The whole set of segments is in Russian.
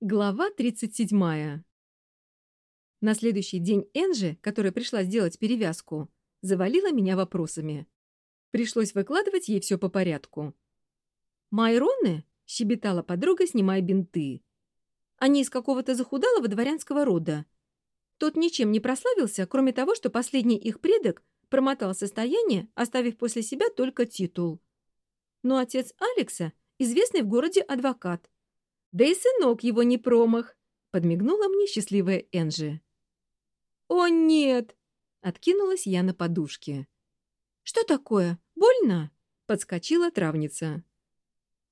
Глава 37. На следующий день Энжи, которая пришла сделать перевязку, завалила меня вопросами. Пришлось выкладывать ей все по порядку. «Майроны?» — щебетала подруга, снимая бинты. «Они из какого-то захудалого дворянского рода. Тот ничем не прославился, кроме того, что последний их предок промотал состояние, оставив после себя только титул. Но отец Алекса — известный в городе адвокат — да и сынок его не промах, подмигнула мне счастливая Энжи. О, нет! Откинулась я на подушке. Что такое? Больно? Подскочила травница.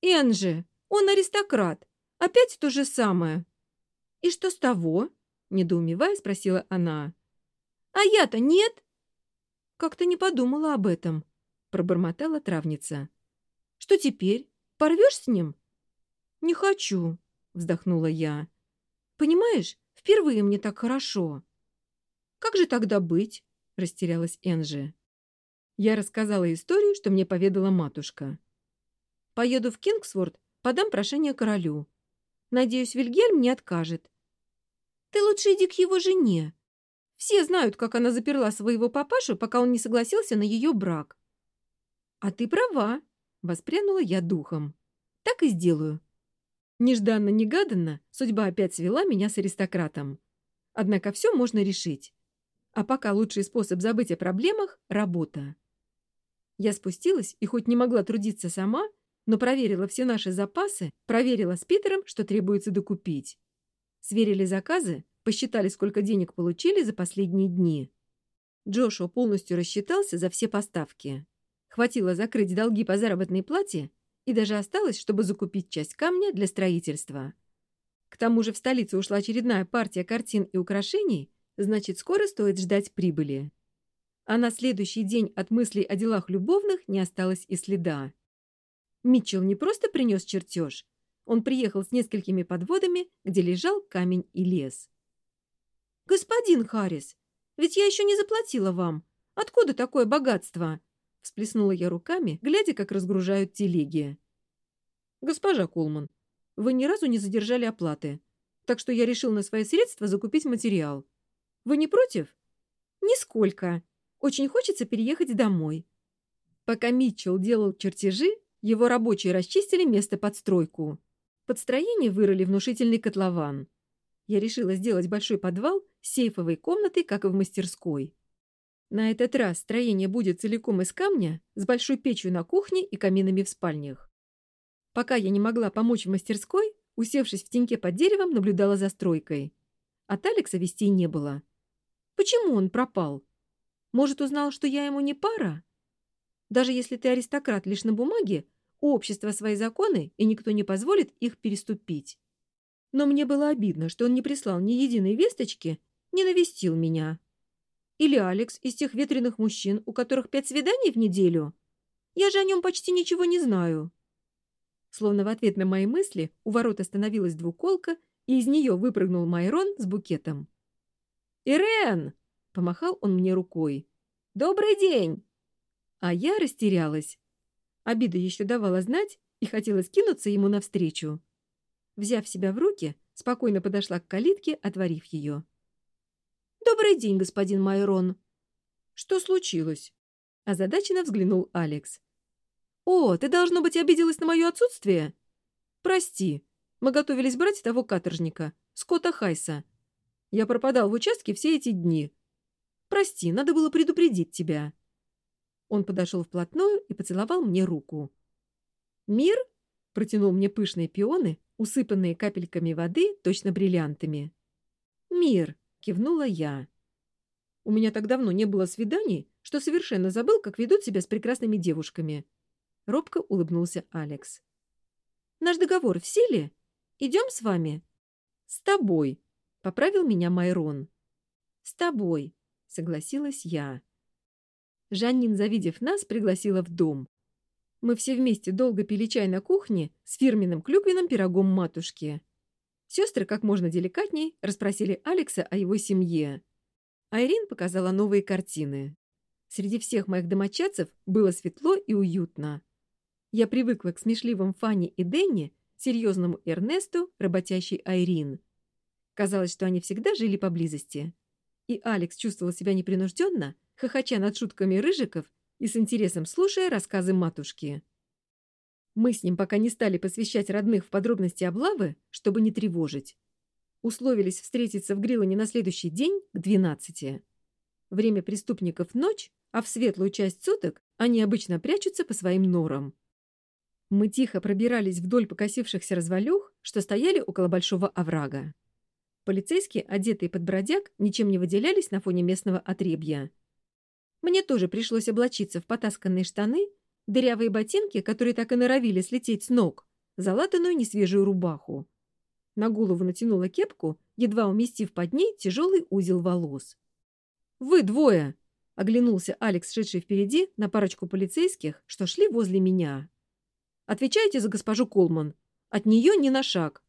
Энжи, он аристократ. Опять то же самое. И что с того? Недоумевая спросила она. А я-то нет? Как-то не подумала об этом, пробормотала травница. Что теперь? Порвешь с ним? «Не хочу», — вздохнула я. «Понимаешь, впервые мне так хорошо». «Как же тогда быть?» — растерялась Энжи. Я рассказала историю, что мне поведала матушка. «Поеду в Кингсворт, подам прошение королю. Надеюсь, Вильгельм не откажет». «Ты лучше иди к его жене. Все знают, как она заперла своего папашу, пока он не согласился на ее брак». «А ты права», — воспрянула Нежданно, негаданно судьба опять свела меня с аристократом. Однако все можно решить. А пока лучший способ забыть о проблемах – работа. Я спустилась и хоть не могла трудиться сама, но проверила все наши запасы, проверила с Питером, что требуется докупить. Сверили заказы, посчитали, сколько денег получили за последние дни. Джошуа полностью рассчитался за все поставки. Хватило закрыть долги по заработной плате и даже осталось, чтобы закупить часть камня для строительства. К тому же в столицу ушла очередная партия картин и украшений, значит, скоро стоит ждать прибыли. А на следующий день от мыслей о делах любовных не осталось и следа. Митчелл не просто принес чертеж, он приехал с несколькими подводами, где лежал камень и лес. «Господин Харрис, ведь я еще не заплатила вам. Откуда такое богатство?» Всплеснула я руками, глядя, как разгружают телеги. «Госпожа Кулман, вы ни разу не задержали оплаты, так что я решил на свои средства закупить материал. Вы не против?» «Нисколько. Очень хочется переехать домой». Пока Митчелл делал чертежи, его рабочие расчистили место под стройку. Под строение вырыли внушительный котлован. Я решила сделать большой подвал с сейфовой комнатой, как и в мастерской. На этот раз строение будет целиком из камня, с большой печью на кухне и каминами в спальнях. Пока я не могла помочь в мастерской, усевшись в теньке под деревом, наблюдала за стройкой. От Алекса вестей не было. Почему он пропал? Может, узнал, что я ему не пара? Даже если ты аристократ лишь на бумаге, у общества свои законы, и никто не позволит их переступить. Но мне было обидно, что он не прислал ни единой весточки, не навестил меня. Или Алекс из тех ветреных мужчин, у которых пять свиданий в неделю? Я же о нем почти ничего не знаю». Словно в ответ на мои мысли у ворот остановилась двуколка, и из нее выпрыгнул Майрон с букетом. «Ирен!» — помахал он мне рукой. «Добрый день!» А я растерялась. Обида еще давала знать, и хотелось кинуться ему навстречу. Взяв себя в руки, спокойно подошла к калитке, отворив ее. «Добрый день, господин Майрон!» «Что случилось?» Озадаченно взглянул Алекс. «О, ты, должно быть, обиделась на мое отсутствие?» «Прости, мы готовились брать того каторжника, Скотта Хайса. Я пропадал в участке все эти дни. Прости, надо было предупредить тебя». Он подошел вплотную и поцеловал мне руку. «Мир?» — протянул мне пышные пионы, усыпанные капельками воды, точно бриллиантами. «Мир!» Кивнула я. У меня так давно не было свиданий, что совершенно забыл, как ведут себя с прекрасными девушками. Робко улыбнулся Алекс. Наш договор в силе? Идем с вами? С тобой, поправил меня Майрон. С тобой, согласилась я. Жаннин, завидев нас, пригласила в дом. Мы все вместе долго пили чай на кухне с фирменным клюквенным пирогом матушки. Сестры как можно деликатней расспросили Алекса о его семье. Айрин показала новые картины. Среди всех моих домочадцев было светло и уютно. Я привыкла к смешливым Фанни и Дэнни, серьезному Эрнесту, работящей Айрин. Казалось, что они всегда жили поблизости. И Алекс чувствовал себя непринужденно, хохоча над шутками рыжиков и с интересом слушая рассказы матушки. Мы с ним пока не стали посвящать родных в подробности облавы, чтобы не тревожить. Условились встретиться в Гриллоне на следующий день к 12. Время преступников – ночь, а в светлую часть суток они обычно прячутся по своим норам. Мы тихо пробирались вдоль покосившихся развалюх, что стояли около большого оврага. Полицейские, одетые под бродяг, ничем не выделялись на фоне местного отребья. Мне тоже пришлось облачиться в потасканные штаны дырявые ботинки, которые так и норовили слететь с ног, залатанную несвежую рубаху. На голову натянула кепку, едва уместив под ней тяжелый узел волос. «Вы двое!» — оглянулся Алекс, шедший впереди, на парочку полицейских, что шли возле меня. «Отвечайте за госпожу Колман. От нее ни на шаг».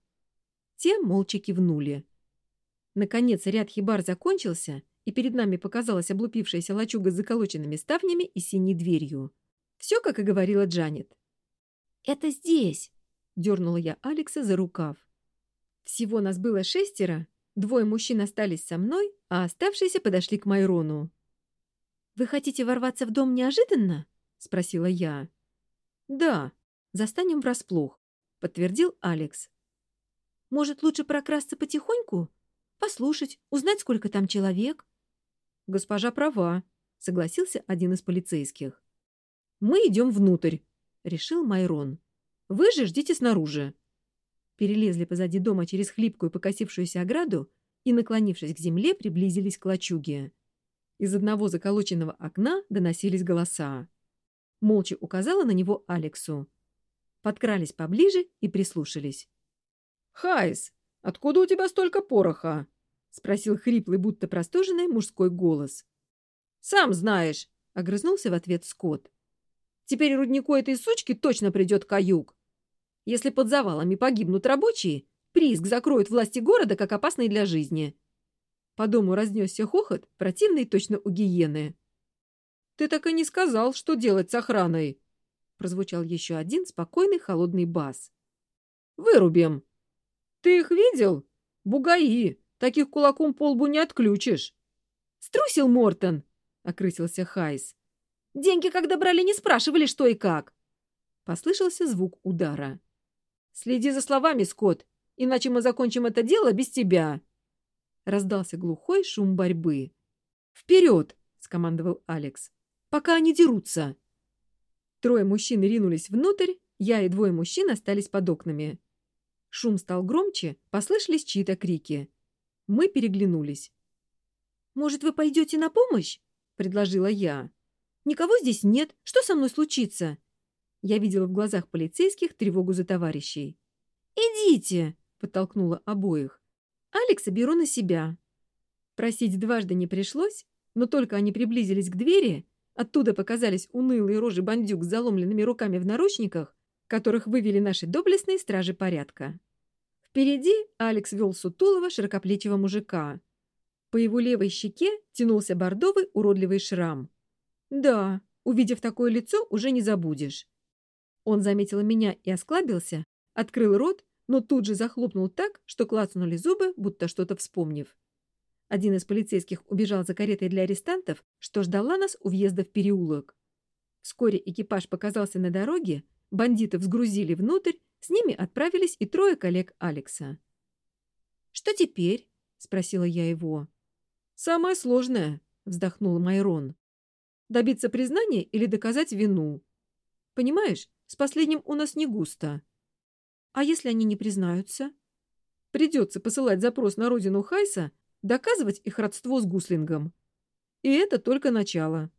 Те молча кивнули. Наконец ряд хибар закончился, и перед нами показалась облупившаяся лачуга с заколоченными ставнями и синей дверью. Все, как и говорила Джанет. «Это здесь!» — дернула я Алекса за рукав. Всего нас было шестеро, двое мужчин остались со мной, а оставшиеся подошли к Майрону. «Вы хотите ворваться в дом неожиданно?» — спросила я. «Да, застанем врасплох», — подтвердил Алекс. «Может, лучше прокрасться потихоньку? Послушать, узнать, сколько там человек?» «Госпожа права», — согласился один из полицейских. «Мы идем внутрь», — решил Майрон. «Вы же ждите снаружи». Перелезли позади дома через хлипкую покосившуюся ограду и, наклонившись к земле, приблизились к лачуге. Из одного заколоченного окна доносились голоса. Молча указала на него Алексу. Подкрались поближе и прислушались. «Хайс, откуда у тебя столько пороха?» — спросил хриплый, будто простуженный мужской голос. «Сам знаешь», — огрызнулся в ответ Скотт. Теперь руднику этой сучки точно придет каюк. Если под завалами погибнут рабочие, прииск закроют власти города как опасный для жизни. По дому разнесся хохот, противный точно у гиены. «Ты так и не сказал, что делать с охраной!» Прозвучал еще один спокойный холодный бас. «Вырубим!» «Ты их видел? Бугаи! Таких кулаком полбу не отключишь!» «Струсил Мортон!» — окрысился Хайс. Деньги, как добрали, не спрашивали, что и как. Послышался звук удара. Следи за словами, Скотт, иначе мы закончим это дело без тебя. Раздался глухой шум борьбы. Вперед! скомандовал Алекс. Пока они дерутся. Трое мужчин ринулись внутрь, я и двое мужчин остались под окнами. Шум стал громче, послышались чьи-то крики. Мы переглянулись. «Может, вы пойдете на помощь?» — предложила я. Никого здесь нет. Что со мной случится?» Я видела в глазах полицейских тревогу за товарищей. «Идите!» — подтолкнула обоих. «Алекса беру на себя». Просить дважды не пришлось, но только они приблизились к двери, оттуда показались унылые рожи бандюк с заломленными руками в наручниках, которых вывели наши доблестные стражи порядка. Впереди Алекс вел сутулого широкоплечего мужика. По его левой щеке тянулся бордовый уродливый шрам. Да, увидев такое лицо, уже не забудешь. Он заметил меня и осклабился, открыл рот, но тут же захлопнул так, что клацнули зубы, будто что-то вспомнив. Один из полицейских убежал за каретой для арестантов, что ждала нас у въезда в переулок. Вскоре экипаж показался на дороге, бандитов сгрузили внутрь, с ними отправились и трое коллег Алекса. «Что теперь?» — спросила я его. «Самое сложное», — вздохнул Майрон. Добиться признания или доказать вину. Понимаешь, с последним у нас не густо. А если они не признаются? Придется посылать запрос на родину Хайса, доказывать их родство с Гуслингом. И это только начало.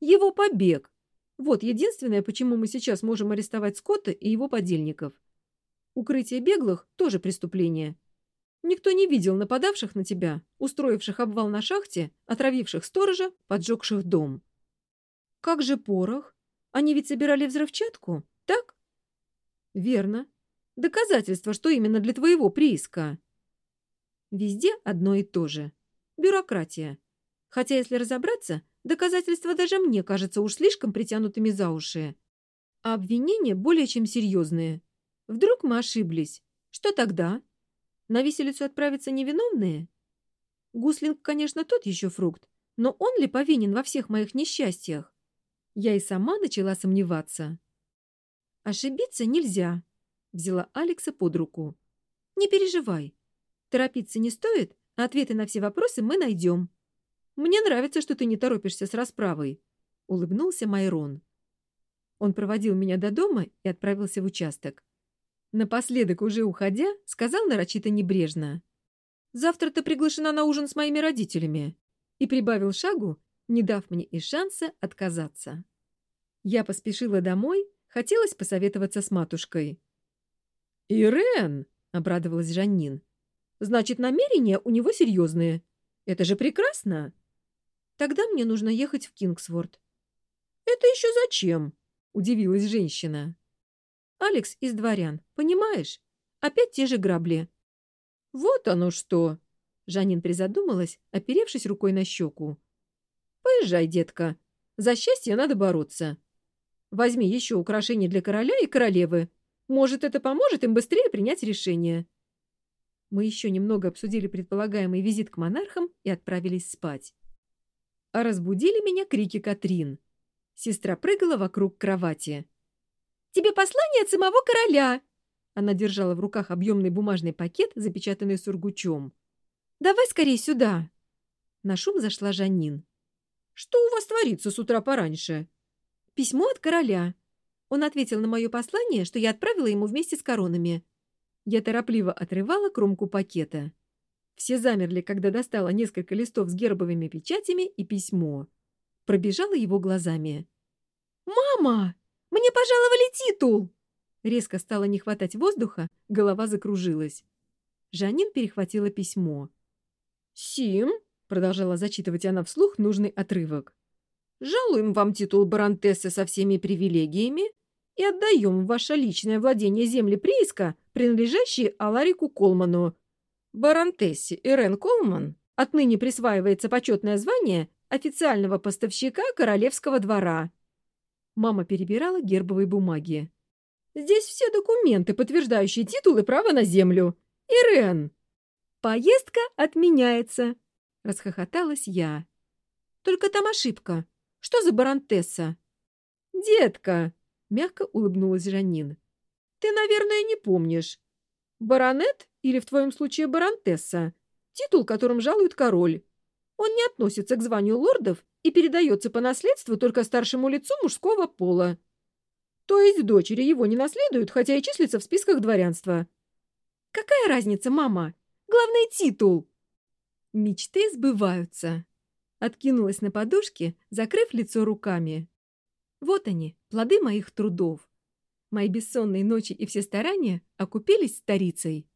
Его побег. Вот единственное, почему мы сейчас можем арестовать Скотта и его подельников. Укрытие беглых – тоже преступление. Никто не видел нападавших на тебя, устроивших обвал на шахте, отравивших сторожа, поджегших дом. Как же порох? Они ведь собирали взрывчатку, так? Верно. Доказательство, что именно для твоего прииска. Везде одно и то же. Бюрократия. Хотя, если разобраться, доказательства даже мне кажутся уж слишком притянутыми за уши. А обвинения более чем серьезные. Вдруг мы ошиблись? Что тогда? На виселицу отправятся невиновные? Гуслинг, конечно, тот еще фрукт, но он ли повинен во всех моих несчастьях? Я и сама начала сомневаться. «Ошибиться нельзя», — взяла Алекса под руку. «Не переживай. Торопиться не стоит, а ответы на все вопросы мы найдем. Мне нравится, что ты не торопишься с расправой», — улыбнулся Майрон. Он проводил меня до дома и отправился в участок. Напоследок, уже уходя, сказал нарочито небрежно. «Завтра ты приглашена на ужин с моими родителями» и прибавил шагу, не дав мне и шанса отказаться. Я поспешила домой, хотелось посоветоваться с матушкой. «Ирен!» — обрадовалась Жаннин. «Значит, намерения у него серьезные. Это же прекрасно!» «Тогда мне нужно ехать в Кингсворт». «Это еще зачем?» — удивилась женщина. «Алекс из дворян, понимаешь? Опять те же грабли». «Вот оно что!» Жанин призадумалась, оперевшись рукой на щеку. Поезжай, детка. За счастье надо бороться. Возьми еще украшение для короля и королевы. Может, это поможет им быстрее принять решение. Мы еще немного обсудили предполагаемый визит к монархам и отправились спать. А разбудили меня крики Катрин. Сестра прыгала вокруг кровати. «Тебе послание от самого короля!» Она держала в руках объемный бумажный пакет, запечатанный сургучом. «Давай скорее сюда!» На шум зашла Жанин. Что у вас творится с утра пораньше?» «Письмо от короля». Он ответил на мое послание, что я отправила ему вместе с коронами. Я торопливо отрывала кромку пакета. Все замерли, когда достала несколько листов с гербовыми печатями и письмо. Пробежала его глазами. «Мама! Мне пожаловали титул!» Резко стало не хватать воздуха, голова закружилась. Жанин перехватила письмо. «Сим?» продолжала зачитывать она вслух нужный отрывок. «Жалуем вам титул баронтессы со всеми привилегиями и отдаем ваше личное владение земли прииска, принадлежащие Аларику Колману. Баронтессе Ирен Колман отныне присваивается почетное звание официального поставщика королевского двора». Мама перебирала гербовые бумаги. «Здесь все документы, подтверждающие титул и право на землю. Ирен!» «Поездка отменяется», расхохоталась я. «Только там ошибка. Что за баронтесса?» «Детка!» — мягко улыбнулась Жанин. «Ты, наверное, не помнишь. Баронет или, в твоем случае, баронтесса — титул, которым жалует король. Он не относится к званию лордов и передается по наследству только старшему лицу мужского пола. То есть дочери его не наследуют, хотя и числятся в списках дворянства. Какая разница, мама? Главный титул!» Мечты сбываются. Откинулась на подушке, закрыв лицо руками. Вот они, плоды моих трудов. Мои бессонные ночи и все старания окупились старицей.